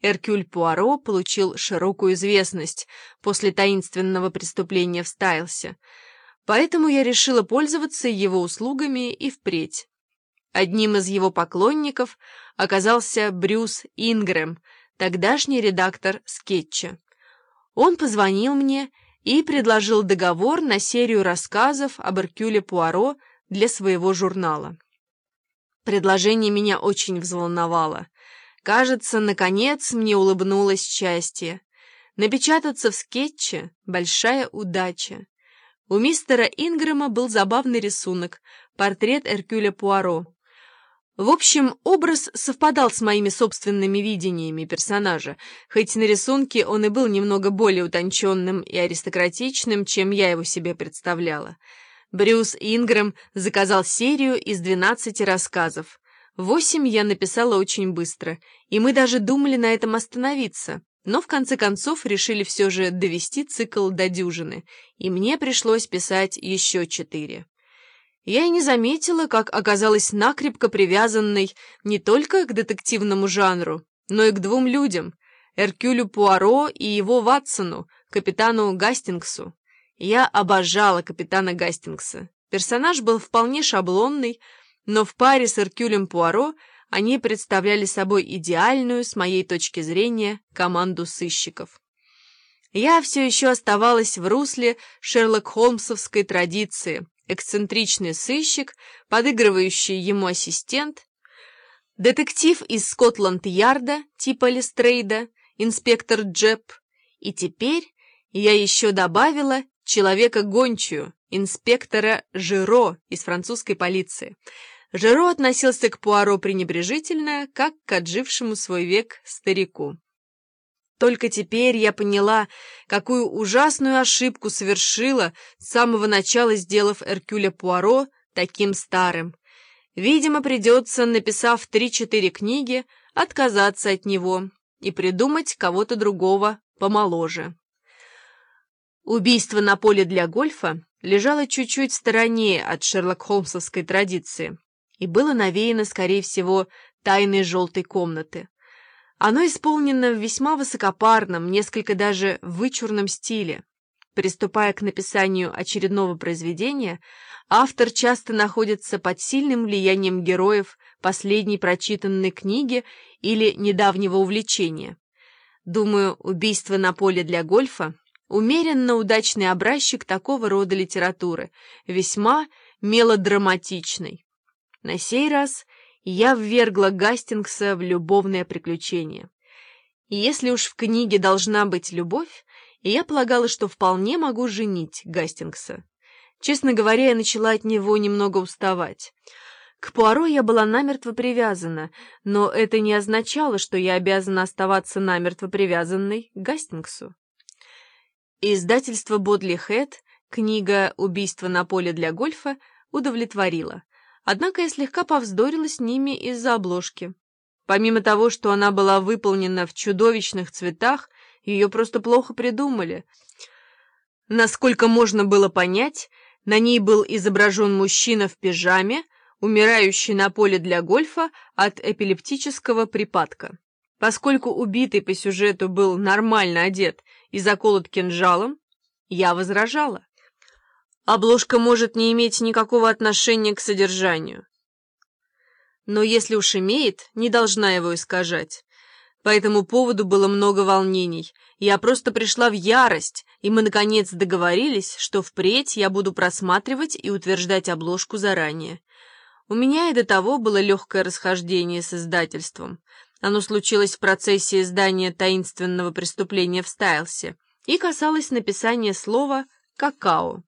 Эркюль Пуаро получил широкую известность после таинственного преступления в Стайлсе, поэтому я решила пользоваться его услугами и впредь. Одним из его поклонников оказался Брюс Ингрэм, тогдашний редактор скетча. Он позвонил мне и предложил договор на серию рассказов об Эркюле Пуаро для своего журнала. Предложение меня очень взволновало. Кажется, наконец мне улыбнулось счастье. Напечататься в скетче — большая удача. У мистера Ингрэма был забавный рисунок — портрет Эркюля Пуаро. В общем, образ совпадал с моими собственными видениями персонажа, хоть на рисунке он и был немного более утонченным и аристократичным, чем я его себе представляла. Брюс Ингрэм заказал серию из 12 рассказов. Восемь я написала очень быстро, и мы даже думали на этом остановиться, но в конце концов решили все же довести цикл до дюжины, и мне пришлось писать еще четыре. Я и не заметила, как оказалась накрепко привязанной не только к детективному жанру, но и к двум людям — Эркюлю Пуаро и его Ватсону, капитану Гастингсу. Я обожала капитана Гастингса. Персонаж был вполне шаблонный, но в паре с Эркюлем Пуаро они представляли собой идеальную, с моей точки зрения, команду сыщиков. Я все еще оставалась в русле Шерлок-Холмсовской традиции, эксцентричный сыщик, подыгрывающий ему ассистент, детектив из Скотланд-Ярда типа Листрейда, инспектор Джеб, и теперь я еще добавила человека-гончую, инспектора Жиро из французской полиции — Жеро относился к Пуаро пренебрежительно, как к отжившему свой век старику. Только теперь я поняла, какую ужасную ошибку совершила, с самого начала сделав Эркюля Пуаро таким старым. Видимо, придется, написав три-четыре книги, отказаться от него и придумать кого-то другого помоложе. Убийство на поле для гольфа лежало чуть-чуть в стороне от Шерлок-Холмсовской традиции и было навеяно, скорее всего, тайной желтой комнаты. Оно исполнено в весьма высокопарном, несколько даже вычурном стиле. Приступая к написанию очередного произведения, автор часто находится под сильным влиянием героев последней прочитанной книги или недавнего увлечения. Думаю, «Убийство на поле для гольфа» — умеренно удачный образчик такого рода литературы, весьма мелодраматичный. На сей раз я ввергла Гастингса в любовное приключение. Если уж в книге должна быть любовь, я полагала, что вполне могу женить Гастингса. Честно говоря, я начала от него немного уставать. К Пуаро я была намертво привязана, но это не означало, что я обязана оставаться намертво привязанной к Гастингсу. Издательство Бодли Хэт, книга «Убийство на поле для гольфа» удовлетворило. Однако я слегка повздорила с ними из-за обложки. Помимо того, что она была выполнена в чудовищных цветах, ее просто плохо придумали. Насколько можно было понять, на ней был изображен мужчина в пижаме, умирающий на поле для гольфа от эпилептического припадка. Поскольку убитый по сюжету был нормально одет и заколот кинжалом, я возражала. Обложка может не иметь никакого отношения к содержанию. Но если уж имеет, не должна его искажать. По этому поводу было много волнений. Я просто пришла в ярость, и мы, наконец, договорились, что впредь я буду просматривать и утверждать обложку заранее. У меня и до того было легкое расхождение с издательством. Оно случилось в процессе издания таинственного преступления в Стайлсе и касалось написания слова «какао».